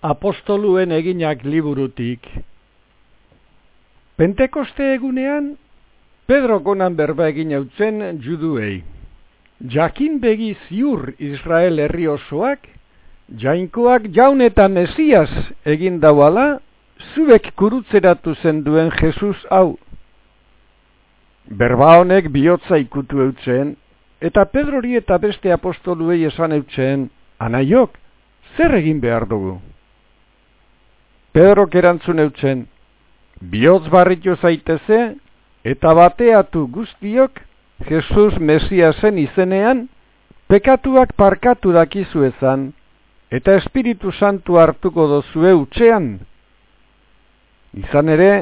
Apostoluen eginak liburutik. Pentekoste egunean, Pedro konan berba egin hautzen juduei. Jakin begi ziur Israel herri osoak, jainkoak jaun eta mesias egin dauala, zuek kurutzeratu zen duen Jesus hau. Berba honek bihotza ikutu eutzen, eta Pedrori eta beste apostoluei esan eutzen, anaiok, zer egin behar dugu? Pedro kerantzun eutzen, bihotz barritu zaiteze, eta bateatu guztiok, Jesus Mesiasen izenean, pekatuak parkatu dakizu ezan, eta Espiritu Santu hartuko dozue utxean. Izan ere,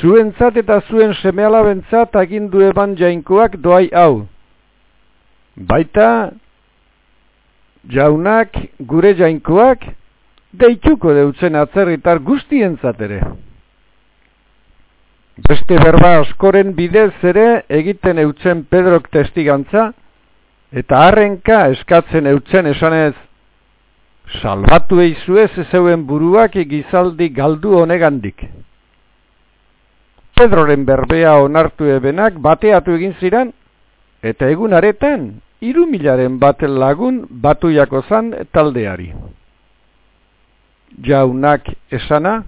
zuentzat eta zuen semealabentzat agindu eban jainkoak doai hau. Baita, jaunak gure jainkoak, deituko deutzen atzerritar guztien zatere. Beste berba askoren bidez ere egiten eutzen Pedrok testigantza, eta harrenka eskatzen eutzen esanez, salbatu eizu ez zeuen buruak egizaldi galdu honegandik. Pedroren berbea onartu ebenak bateatu egin ziren, eta egun aretan, irumilaren baten lagun batu zan taldeari jaunak esana,